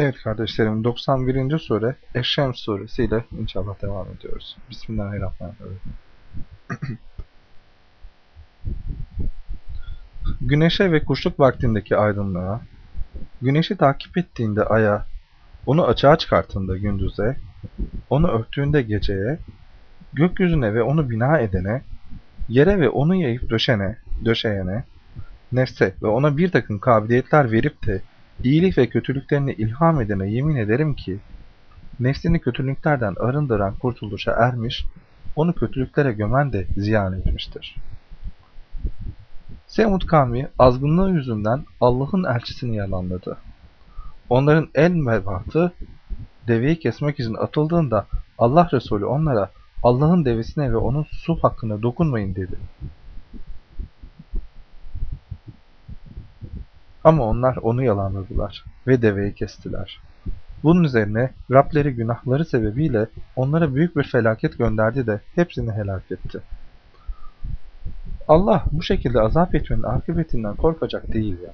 Evet kardeşlerim 91. sure Eşşems suresiyle inşallah devam ediyoruz. Bismillahirrahmanirrahim. Güneşe ve kuşluk vaktindeki aydınlığa, güneşi takip ettiğinde aya, onu açığa çıkarttığında gündüze, onu örttüğünde geceye, gökyüzüne ve onu bina edene, yere ve onu yayıp döşene, döşeyene, nefse ve ona bir takım kabiliyetler verip de iyilik ve kötülüklerini ilham edene yemin ederim ki, nefsini kötülüklerden arındıran kurtuluşa ermiş, onu kötülüklere gömen de ziyan etmiştir. Semud kavmi azgınlığı yüzünden Allah'ın elçisini yalanladı. Onların el mebatı deveyi kesmek için atıldığında Allah Resulü onlara Allah'ın devesine ve onun su hakkına dokunmayın dedi. Ama onlar onu yalanladılar ve deveyi kestiler. Bunun üzerine Rableri günahları sebebiyle onlara büyük bir felaket gönderdi de hepsini helak etti. Allah bu şekilde azap etmenin akıbetinden korkacak değil ya.